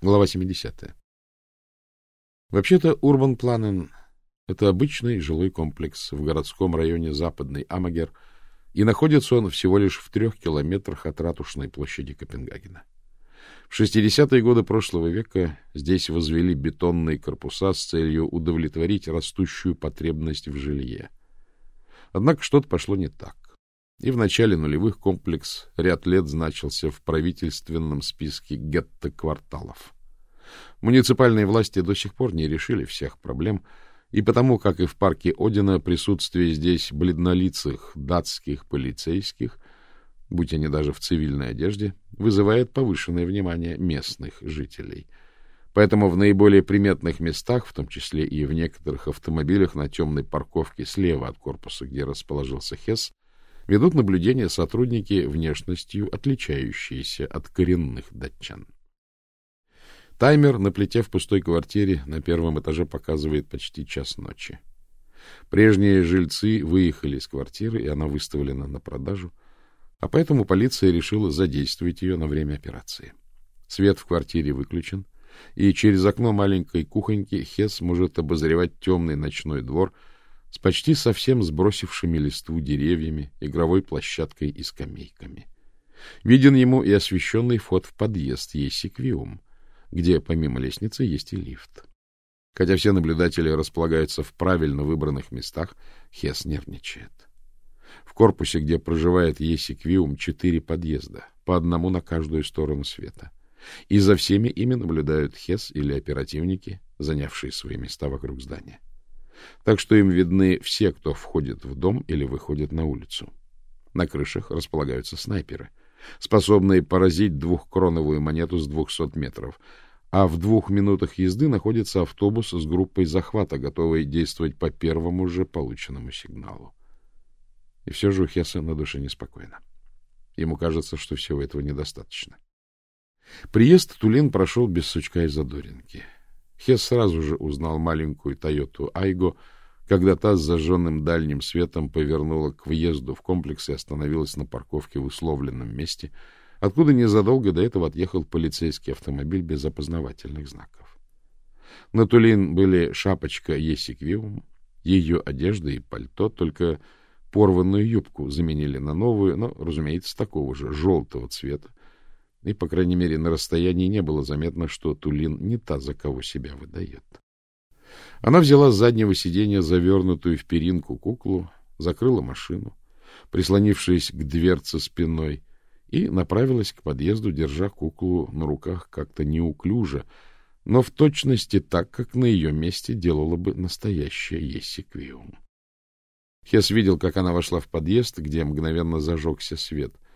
Глава 70. Вообще-то Урбан Планен — это обычный жилой комплекс в городском районе Западный Амагер, и находится он всего лишь в трех километрах от ратушной площади Копенгагена. В 60-е годы прошлого века здесь возвели бетонные корпуса с целью удовлетворить растущую потребность в жилье. Однако что-то пошло не так. И в начале нулевых комплекс ряд лет значился в правительственном списке гетто-кварталов. Муниципальные власти до сих пор не решили всех проблем, и потому, как и в парке Одина, присутствие здесь бледнолицых датских полицейских, будь они даже в цивильной одежде, вызывает повышенное внимание местных жителей. Поэтому в наиболее приметных местах, в том числе и в некоторых автомобилях на темной парковке слева от корпуса, где расположился Хесс, ведут наблюдение сотрудники внешностью, отличающиеся от коренных датчан. Таймер на плите в пустой квартире на первом этаже показывает почти час ночи. Прежние жильцы выехали из квартиры, и она выставлена на продажу, а поэтому полиция решила задействовать ее на время операции. Свет в квартире выключен, и через окно маленькой кухоньки Хес может обозревать темный ночной двор — с почти совсем сбросившими листву деревьями, игровой площадкой и скамейками. Виден ему и освещенный вход в подъезд Есиквиум, где помимо лестницы есть и лифт. Хотя все наблюдатели располагаются в правильно выбранных местах, Хес нервничает. В корпусе, где проживает Есиквиум, четыре подъезда, по одному на каждую сторону света. И за всеми ими наблюдают Хес или оперативники, занявшие свои места вокруг здания так что им видны все, кто входит в дом или выходит на улицу. На крышах располагаются снайперы, способные поразить двухкроновую монету с двухсот метров, а в двух минутах езды находится автобус с группой захвата, готовый действовать по первому же полученному сигналу. И все же у Хесса на душе неспокойно. Ему кажется, что всего этого недостаточно. Приезд Тулин прошел без сучка и задоринки. Хес сразу же узнал маленькую Тойоту Айго, когда та с зажженным дальним светом повернула к въезду в комплекс и остановилась на парковке в условленном месте, откуда незадолго до этого отъехал полицейский автомобиль без опознавательных знаков. На Тулин были шапочка Есиквиум, ее одежда и пальто, только порванную юбку заменили на новую, но, разумеется, такого же желтого цвета, и, по крайней мере, на расстоянии не было заметно, что Тулин не та, за кого себя выдает. Она взяла с заднего сиденья завернутую в перинку куклу, закрыла машину, прислонившись к дверце спиной, и направилась к подъезду, держа куклу на руках как-то неуклюже, но в точности так, как на ее месте делала бы настоящая Ессиквиум. Хес видел, как она вошла в подъезд, где мгновенно зажегся свет —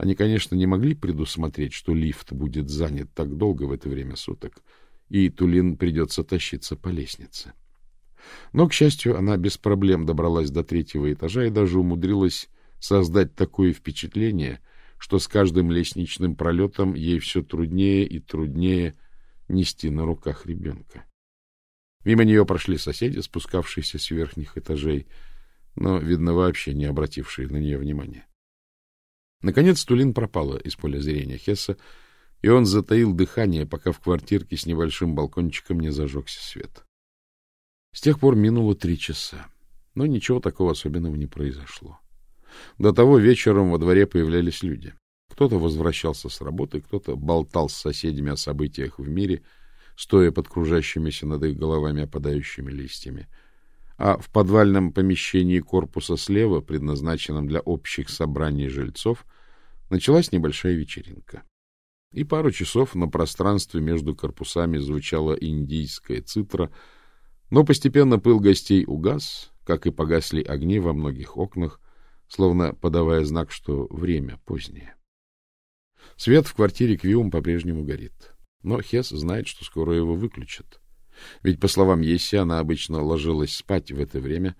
они, конечно, не могли предусмотреть, что лифт будет занят так долго в это время суток, и Тулин придется тащиться по лестнице. Но, к счастью, она без проблем добралась до третьего этажа и даже умудрилась создать такое впечатление, что с каждым лестничным пролетом ей все труднее и труднее нести на руках ребенка. Мимо нее прошли соседи, спускавшиеся с верхних этажей, но, видно, вообще не обратившие на нее внимания. Наконец Тулин пропала из поля зрения Хесса, и он затаил дыхание, пока в квартирке с небольшим балкончиком не зажегся свет. С тех пор минуло три часа, но ничего такого особенного не произошло. До того вечером во дворе появлялись люди. Кто-то возвращался с работы, кто-то болтал с соседями о событиях в мире, стоя под кружащимися над их головами опадающими листьями — а в подвальном помещении корпуса слева, предназначенном для общих собраний жильцов, началась небольшая вечеринка. И пару часов на пространстве между корпусами звучала индийская цитра, но постепенно пыл гостей угас, как и погасли огни во многих окнах, словно подавая знак, что время позднее. Свет в квартире Квиум по-прежнему горит, но Хес знает, что скоро его выключат. Ведь, по словам Еси, она обычно ложилась спать в это время,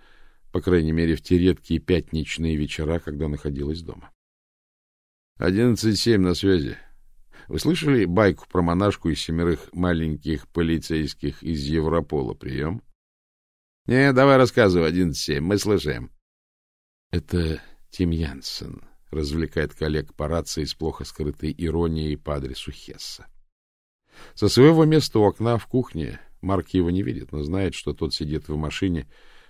по крайней мере, в те редкие пятничные вечера, когда находилась дома. «Одиннадцать семь на связи. Вы слышали байку про монашку из семерых маленьких полицейских из Европола? Прием?» «Не, давай рассказывай, одиннадцать семь, мы слышим». «Это Тим Янсен», — развлекает коллег по рации с плохо скрытой иронией по адресу Хесса. Со своего места у окна в кухне Марк его не видит, но знает, что тот сидит в машине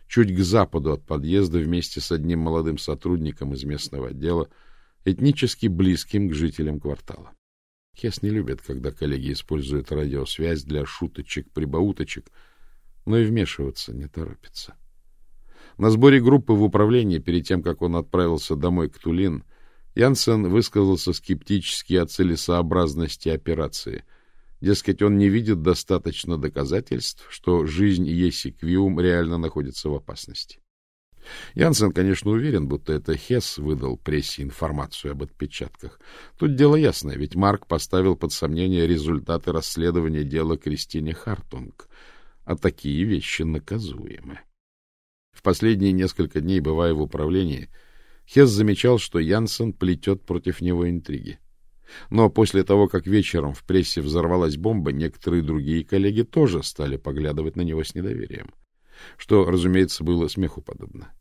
чуть к западу от подъезда вместе с одним молодым сотрудником из местного отдела, этнически близким к жителям квартала. Хес не любит, когда коллеги используют радиосвязь для шуточек, прибауточек, но и вмешиваться не торопится. На сборе группы в управлении, перед тем, как он отправился домой к Тулин, Янсен высказался скептически о целесообразности операции. Дескать, он не видит достаточно доказательств, что жизнь Еси Квиум реально находится в опасности. Янсен, конечно, уверен, будто это Хесс выдал прессе информацию об отпечатках. Тут дело ясное, ведь Марк поставил под сомнение результаты расследования дела Кристине Хартунг, а такие вещи наказуемы. В последние несколько дней, бывая в управлении, Хесс замечал, что Янсен плетет против него интриги. Но после того, как вечером в прессе взорвалась бомба, некоторые другие коллеги тоже стали поглядывать на него с недоверием что, разумеется, было смеху подобно.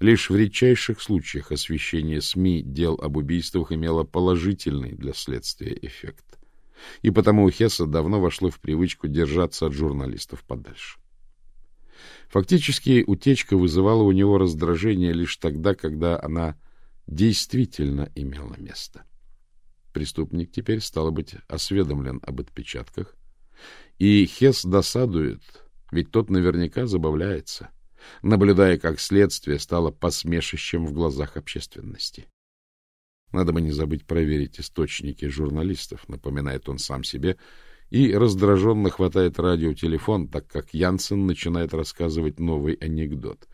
Лишь в редчайших случаях освещение СМИ дел об убийствах имело положительный для следствия эффект. И потому у Хесса давно вошло в привычку держаться от журналистов подальше. Фактически утечка вызывала у него раздражение лишь тогда, когда она действительно имела место. Преступник теперь, стало быть, осведомлен об отпечатках, и Хесс досадует, ведь тот наверняка забавляется, наблюдая, как следствие стало посмешищем в глазах общественности. Надо бы не забыть проверить источники журналистов, напоминает он сам себе, и раздраженно хватает радиотелефон, так как Янсен начинает рассказывать новый анекдот.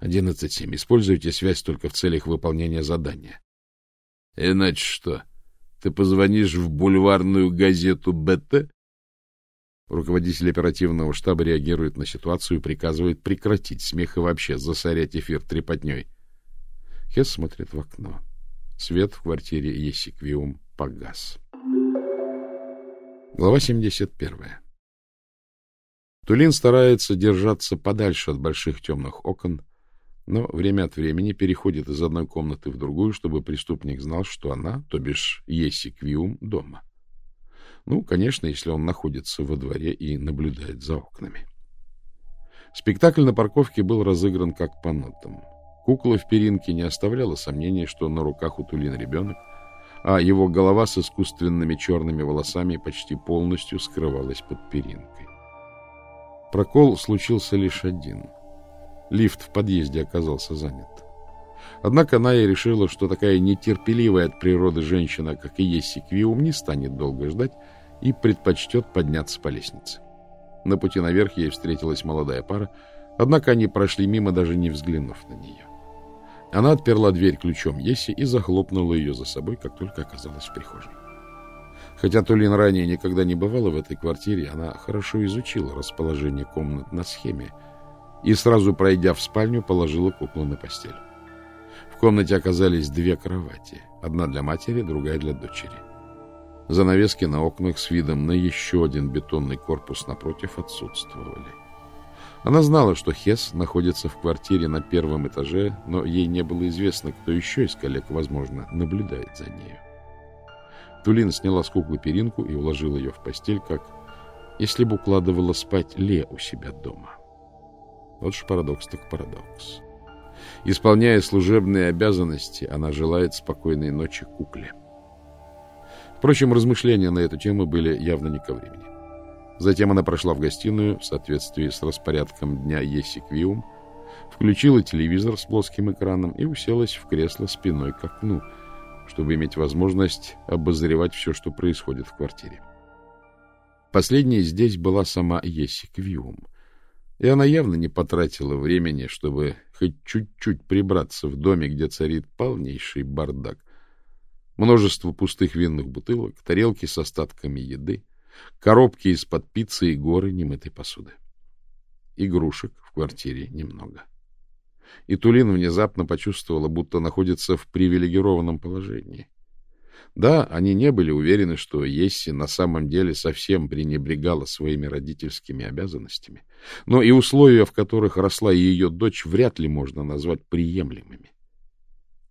11.7. Используйте связь только в целях выполнения задания. — Иначе что? Ты позвонишь в бульварную газету «БТ» Руководитель оперативного штаба реагирует на ситуацию и приказывает прекратить смех и вообще засорять эфир трепотней. Хесс смотрит в окно. Свет в квартире Есиквиум погас. Глава 71. Тулин старается держаться подальше от больших темных окон, но время от времени переходит из одной комнаты в другую, чтобы преступник знал, что она, то бишь Есиквиум, дома. Ну, конечно, если он находится во дворе и наблюдает за окнами. Спектакль на парковке был разыгран как по нотам. Кукла в перинке не оставляла сомнений, что на руках у Тулин ребенок, а его голова с искусственными черными волосами почти полностью скрывалась под перинкой. Прокол случился лишь один. Лифт в подъезде оказался занят. Однако Ная решила, что такая нетерпеливая от природы женщина, как и есть Секвиум, не станет долго ждать и предпочтет подняться по лестнице. На пути наверх ей встретилась молодая пара, однако они прошли мимо, даже не взглянув на нее. Она отперла дверь ключом Еси и захлопнула ее за собой, как только оказалась в прихожей. Хотя Тулин ранее никогда не бывала в этой квартире, она хорошо изучила расположение комнат на схеме и, сразу пройдя в спальню, положила куклу на постель комнате оказались две кровати. Одна для матери, другая для дочери. Занавески на окнах с видом на еще один бетонный корпус напротив отсутствовали. Она знала, что Хес находится в квартире на первом этаже, но ей не было известно, кто еще из коллег, возможно, наблюдает за нею. Тулин сняла с куклы перинку и уложила ее в постель, как если бы укладывала спать Ле у себя дома. Вот ж парадокс так парадокс. Исполняя служебные обязанности, она желает спокойной ночи кукле. Впрочем, размышления на эту тему были явно не ко времени. Затем она прошла в гостиную в соответствии с распорядком дня Есиквиум, включила телевизор с плоским экраном и уселась в кресло спиной к окну, чтобы иметь возможность обозревать все, что происходит в квартире. Последней здесь была сама Есиквиум, и она явно не потратила времени, чтобы хоть чуть-чуть прибраться в доме, где царит полнейший бардак. Множество пустых винных бутылок, тарелки с остатками еды, коробки из-под пиццы и горы немытой посуды. Игрушек в квартире немного. И Тулин внезапно почувствовала, будто находится в привилегированном положении. Да, они не были уверены, что Есси на самом деле совсем пренебрегала своими родительскими обязанностями, но и условия, в которых росла ее дочь, вряд ли можно назвать приемлемыми.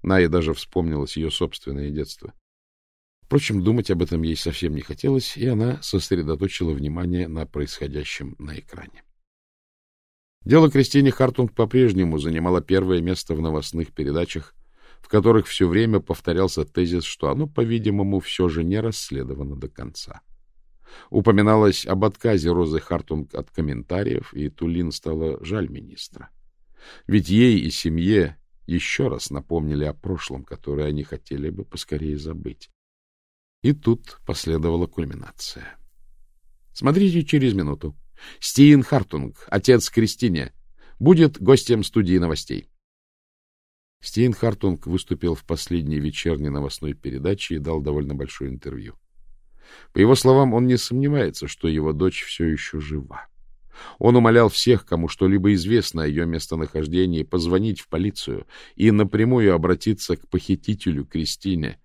Ная даже вспомнилось ее собственное детство. Впрочем, думать об этом ей совсем не хотелось, и она сосредоточила внимание на происходящем на экране. Дело Кристине Хартунг по-прежнему занимало первое место в новостных передачах, которых все время повторялся тезис, что оно, по-видимому, все же не расследовано до конца. Упоминалось об отказе Розы Хартунг от комментариев, и Тулин стало жаль министра. Ведь ей и семье еще раз напомнили о прошлом, которое они хотели бы поскорее забыть. И тут последовала кульминация. Смотрите через минуту. Стиин Хартунг, отец Кристине, будет гостем студии новостей. Стиин Хартунг выступил в последней вечерней новостной передаче и дал довольно большое интервью. По его словам, он не сомневается, что его дочь все еще жива. Он умолял всех, кому что-либо известно о ее местонахождении, позвонить в полицию и напрямую обратиться к похитителю Кристине,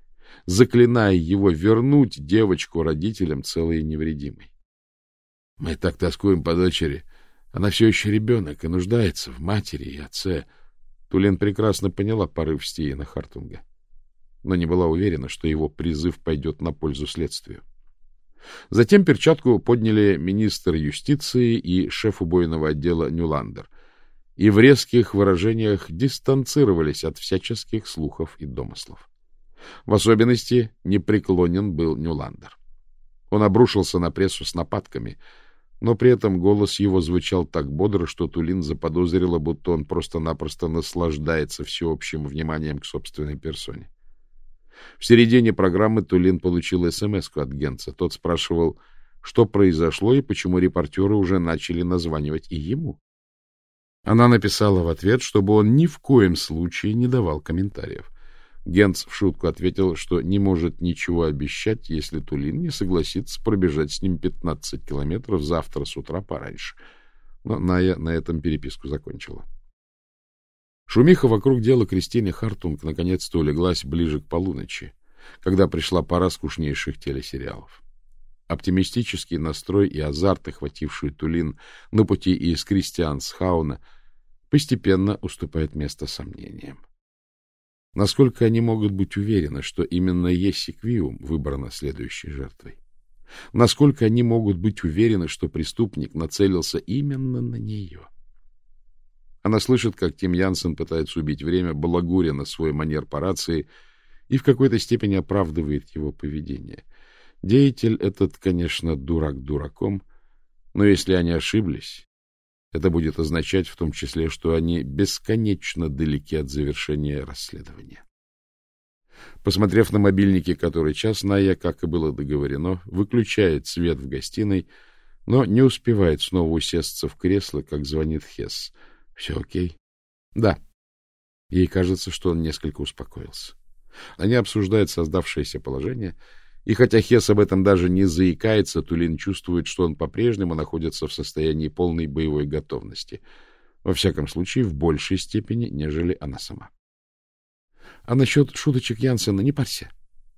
заклиная его вернуть девочку родителям целой и невредимой. — Мы так тоскуем по дочери. Она все еще ребенок и нуждается в матери и отце. Тулен прекрасно поняла порыв Стиена Хартунга, но не была уверена, что его призыв пойдет на пользу следствию. Затем перчатку подняли министр юстиции и шеф убойного отдела Нюландер, и в резких выражениях дистанцировались от всяческих слухов и домыслов. В особенности непреклонен был Нюландер. Он обрушился на прессу с нападками, но при этом голос его звучал так бодро, что Тулин заподозрила, будто он просто-напросто наслаждается всеобщим вниманием к собственной персоне. В середине программы Тулин получил смс от Генца. Тот спрашивал, что произошло и почему репортеры уже начали названивать и ему. Она написала в ответ, чтобы он ни в коем случае не давал комментариев. Генц в шутку ответил, что не может ничего обещать, если Тулин не согласится пробежать с ним 15 километров завтра с утра пораньше. Но Ная на этом переписку закончила. Шумиха вокруг дела Кристины Хартунг наконец-то улеглась ближе к полуночи, когда пришла пора скучнейших телесериалов. Оптимистический настрой и азарт, охвативший Тулин на пути из Кристиансхауна, постепенно уступает место сомнениям. Насколько они могут быть уверены, что именно Есси Квиум выбрана следующей жертвой? Насколько они могут быть уверены, что преступник нацелился именно на нее? — она слышит, как Тим Янсен пытается убить время, балагуря на свой манер по рации, и в какой-то степени оправдывает его поведение. Деятель этот, конечно, дурак дураком, но если они ошиблись, это будет означать в том числе, что они бесконечно далеки от завершения расследования. Посмотрев на мобильнике, который час, Ная, как и было договорено, выключает свет в гостиной, но не успевает снова усесться в кресло, как звонит Хесс — все окей? Да. Ей кажется, что он несколько успокоился. Они обсуждают создавшееся положение, и хотя Хес об этом даже не заикается, Тулин чувствует, что он по-прежнему находится в состоянии полной боевой готовности. Во всяком случае, в большей степени, нежели она сама. А насчет шуточек Янсена не парься.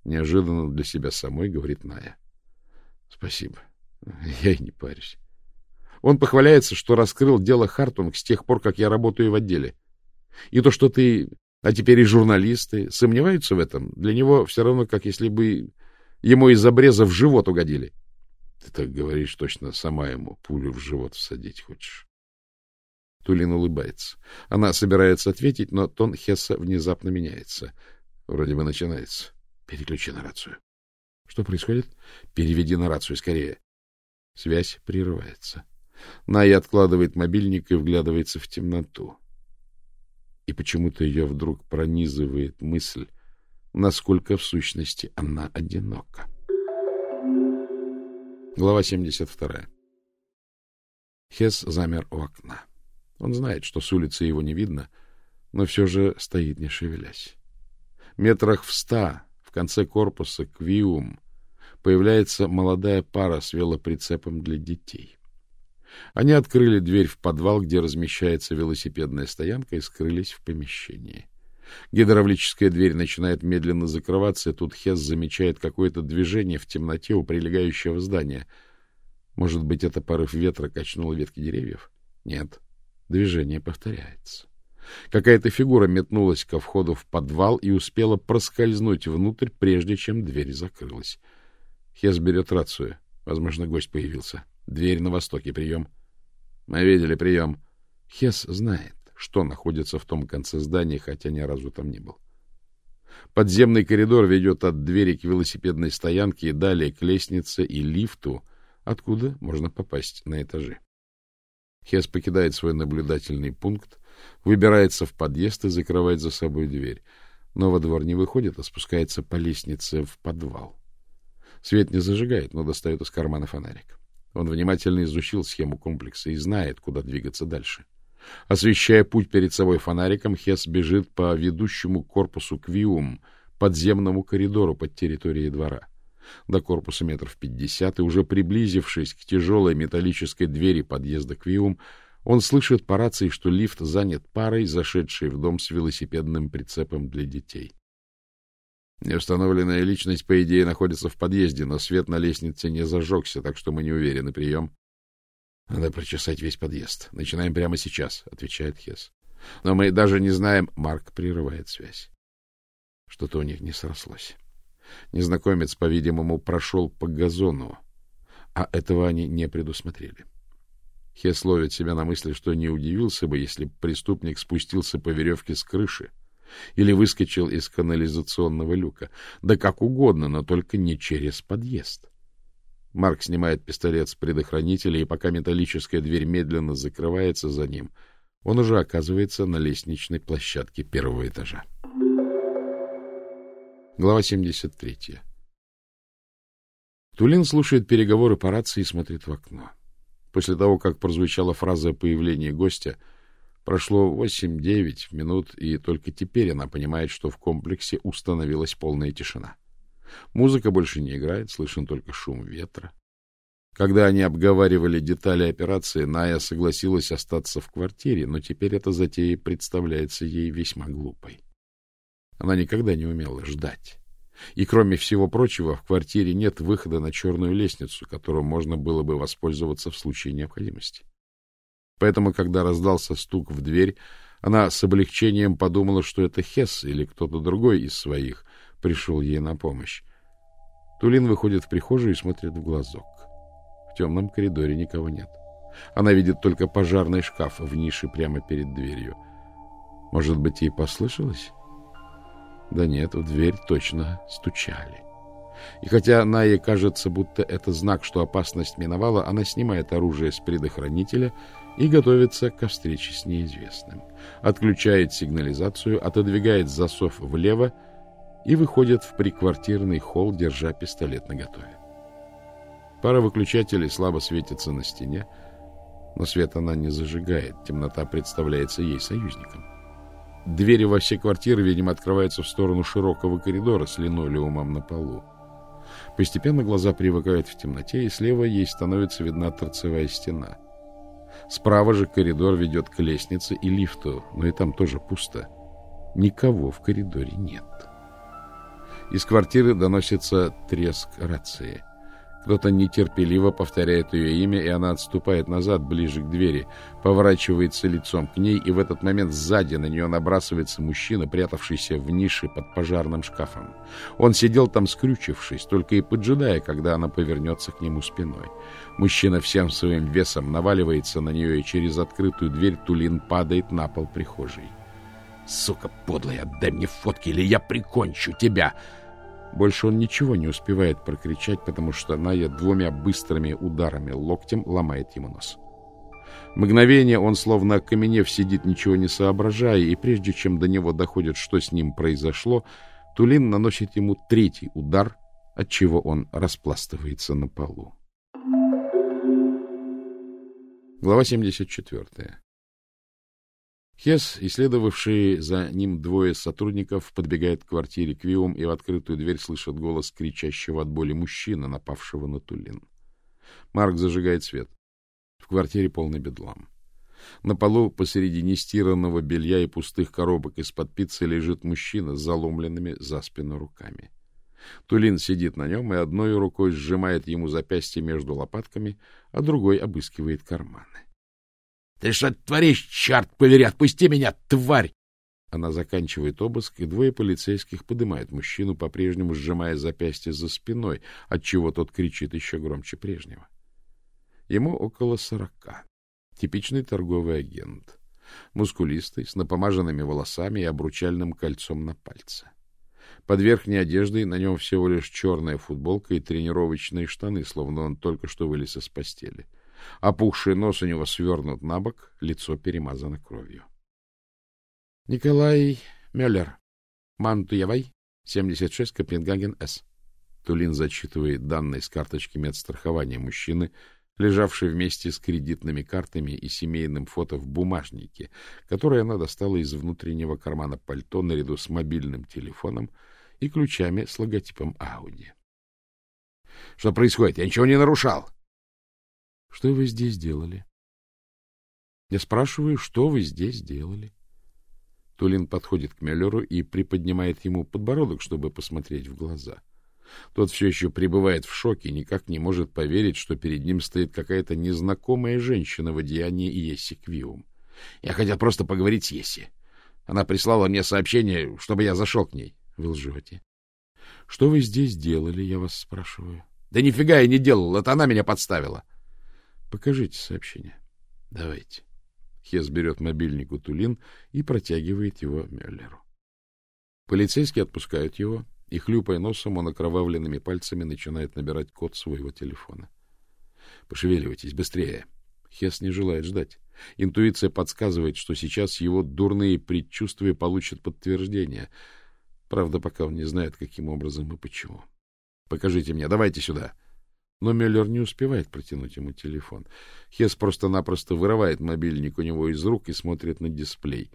Неожиданно для себя самой говорит Ная. Спасибо. Я и не парюсь. Он похваляется, что раскрыл дело Хартунг с тех пор, как я работаю в отделе. И то, что ты, а теперь и журналисты, сомневаются в этом, для него все равно, как если бы ему из обреза в живот угодили. Ты так говоришь, точно сама ему пулю в живот всадить хочешь. Тулин улыбается. Она собирается ответить, но тон Хесса внезапно меняется. Вроде бы начинается. Переключи на рацию. Что происходит? Переведи на рацию скорее. Связь прерывается. Ная откладывает мобильник и вглядывается в темноту. И почему-то ее вдруг пронизывает мысль, насколько в сущности она одинока. Глава 72. Хес замер у окна. Он знает, что с улицы его не видно, но все же стоит, не шевелясь. Метрах в ста в конце корпуса Квиум появляется молодая пара с велоприцепом для детей. Они открыли дверь в подвал, где размещается велосипедная стоянка, и скрылись в помещении. Гидравлическая дверь начинает медленно закрываться, и тут Хес замечает какое-то движение в темноте у прилегающего здания. Может быть, это порыв ветра качнул ветки деревьев? Нет. Движение повторяется. Какая-то фигура метнулась ко входу в подвал и успела проскользнуть внутрь, прежде чем дверь закрылась. Хес берет рацию. Возможно, гость появился. Дверь на востоке. Прием. Мы видели прием. Хес знает, что находится в том конце здания, хотя ни разу там не был. Подземный коридор ведет от двери к велосипедной стоянке и далее к лестнице и лифту, откуда можно попасть на этажи. Хес покидает свой наблюдательный пункт, выбирается в подъезд и закрывает за собой дверь. Но во двор не выходит, а спускается по лестнице в подвал. Свет не зажигает, но достает из кармана фонарик. Он внимательно изучил схему комплекса и знает, куда двигаться дальше. Освещая путь перед собой фонариком, Хес бежит по ведущему корпусу Квиум, подземному коридору под территорией двора. До корпуса метров пятьдесят, и уже приблизившись к тяжелой металлической двери подъезда Квиум, он слышит по рации, что лифт занят парой, зашедшей в дом с велосипедным прицепом для детей. Неустановленная личность, по идее, находится в подъезде, но свет на лестнице не зажегся, так что мы не уверены. Прием. — Надо прочесать весь подъезд. Начинаем прямо сейчас, — отвечает Хес. — Но мы даже не знаем... Марк прерывает связь. Что-то у них не срослось. Незнакомец, по-видимому, прошел по газону, а этого они не предусмотрели. Хес ловит себя на мысли, что не удивился бы, если преступник спустился по веревке с крыши или выскочил из канализационного люка. Да как угодно, но только не через подъезд. Марк снимает пистолет с предохранителя, и пока металлическая дверь медленно закрывается за ним, он уже оказывается на лестничной площадке первого этажа. Глава 73. Тулин слушает переговоры по рации и смотрит в окно. После того, как прозвучала фраза о появлении гостя, Прошло восемь-девять минут, и только теперь она понимает, что в комплексе установилась полная тишина. Музыка больше не играет, слышен только шум ветра. Когда они обговаривали детали операции, Ная согласилась остаться в квартире, но теперь эта затея представляется ей весьма глупой. Она никогда не умела ждать. И, кроме всего прочего, в квартире нет выхода на черную лестницу, которую можно было бы воспользоваться в случае необходимости. Поэтому, когда раздался стук в дверь, она с облегчением подумала, что это Хесс или кто-то другой из своих пришел ей на помощь. Тулин выходит в прихожую и смотрит в глазок. В темном коридоре никого нет. Она видит только пожарный шкаф в нише прямо перед дверью. Может быть, ей послышалось? Да нет, в дверь точно стучали. И хотя Найе кажется, будто это знак, что опасность миновала, она снимает оружие с предохранителя и готовится ко встрече с неизвестным. Отключает сигнализацию, отодвигает засов влево и выходит в приквартирный холл, держа пистолет наготове. Пара выключателей слабо светится на стене, но свет она не зажигает, темнота представляется ей союзником. Двери во все квартиры, видимо, открываются в сторону широкого коридора с линолеумом на полу. Постепенно глаза привыкают в темноте, и слева ей становится видна торцевая стена — Справа же коридор ведет к лестнице и лифту, но и там тоже пусто. Никого в коридоре нет. Из квартиры доносится треск рации. Кто-то нетерпеливо повторяет ее имя, и она отступает назад, ближе к двери, поворачивается лицом к ней, и в этот момент сзади на нее набрасывается мужчина, прятавшийся в нише под пожарным шкафом. Он сидел там скрючившись, только и поджидая, когда она повернется к нему спиной. Мужчина всем своим весом наваливается на нее, и через открытую дверь Тулин падает на пол прихожей. «Сука подлая, отдай мне фотки, или я прикончу тебя!» Больше он ничего не успевает прокричать, потому что Ная двумя быстрыми ударами локтем ломает ему нос. Мгновение он, словно окаменев, сидит, ничего не соображая, и прежде чем до него доходит, что с ним произошло, Тулин наносит ему третий удар, от чего он распластывается на полу. Глава 74. Хес, исследовавшие за ним двое сотрудников, подбегает к квартире Квиум и в открытую дверь слышит голос кричащего от боли мужчины, напавшего на Тулин. Марк зажигает свет. В квартире полный бедлам. На полу посередине стиранного белья и пустых коробок из-под пиццы лежит мужчина с заломленными за спину руками. Тулин сидит на нем и одной рукой сжимает ему запястье между лопатками, а другой обыскивает карманы. — Ты что творишь, черт побери? Отпусти меня, тварь! Она заканчивает обыск, и двое полицейских поднимают мужчину, по-прежнему сжимая запястье за спиной, отчего тот кричит еще громче прежнего. Ему около сорока. Типичный торговый агент. Мускулистый, с напомаженными волосами и обручальным кольцом на пальце. Под верхней одеждой на нем всего лишь черная футболка и тренировочные штаны, словно он только что вылез из постели. Опухший нос у него свернут на бок, лицо перемазано кровью. Николай Мюллер, Мантуевай, 76, Копенгаген, С. Тулин зачитывает данные с карточки медстрахования мужчины, лежавшей вместе с кредитными картами и семейным фото в бумажнике, которое она достала из внутреннего кармана пальто наряду с мобильным телефоном и ключами с логотипом Ауди. — Что происходит? Я ничего не нарушал. — Что вы здесь делали? — Я спрашиваю, что вы здесь делали? Тулин подходит к Мюллеру и приподнимает ему подбородок, чтобы посмотреть в глаза. Тот все еще пребывает в шоке и никак не может поверить, что перед ним стоит какая-то незнакомая женщина в одеянии Есси Квиум. Я хотел просто поговорить с Есси. Она прислала мне сообщение, чтобы я зашел к ней. Вы лжете. Что вы здесь делали, я вас спрашиваю? Да нифига я не делал, это она меня подставила. Покажите сообщение. Давайте. Хес берет мобильник у Тулин и протягивает его Мюллеру. Полицейские отпускают его, и, хлюпая носом, он окровавленными пальцами начинает набирать код своего телефона. Пошевеливайтесь быстрее. Хес не желает ждать. Интуиция подсказывает, что сейчас его дурные предчувствия получат подтверждение. Правда, пока он не знает, каким образом и почему. Покажите мне, давайте сюда. Но Мюллер не успевает протянуть ему телефон. Хес просто-напросто вырывает мобильник у него из рук и смотрит на дисплей.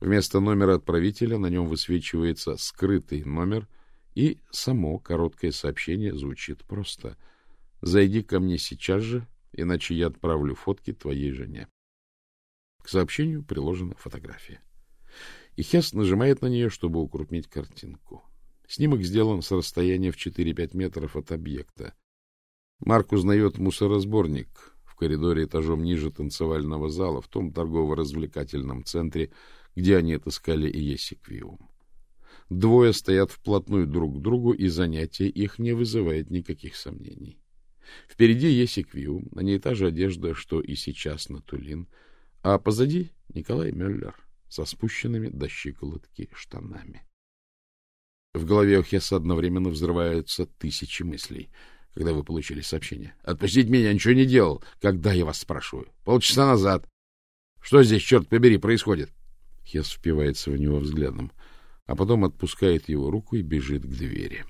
Вместо номера отправителя на нем высвечивается скрытый номер — и само короткое сообщение звучит просто. «Зайди ко мне сейчас же, иначе я отправлю фотки твоей жене». К сообщению приложена фотография. И Хес нажимает на нее, чтобы укрупнить картинку. Снимок сделан с расстояния в 4-5 метров от объекта. Марк узнает мусоросборник в коридоре этажом ниже танцевального зала в том торгово-развлекательном центре, где они отыскали Иесиквиум. Двое стоят вплотную друг к другу, и занятие их не вызывает никаких сомнений. Впереди есть Эквиум, на ней та же одежда, что и сейчас на Тулин, а позади Николай Мюллер со спущенными до щиколотки штанами. В голове у Хесса одновременно взрываются тысячи мыслей, когда вы получили сообщение. «Отпустите меня, ничего не делал!» «Когда, я вас спрашиваю?» «Полчаса назад!» «Что здесь, черт побери, происходит?» Хесс впивается в него взглядом а потом отпускает его руку и бежит к двери.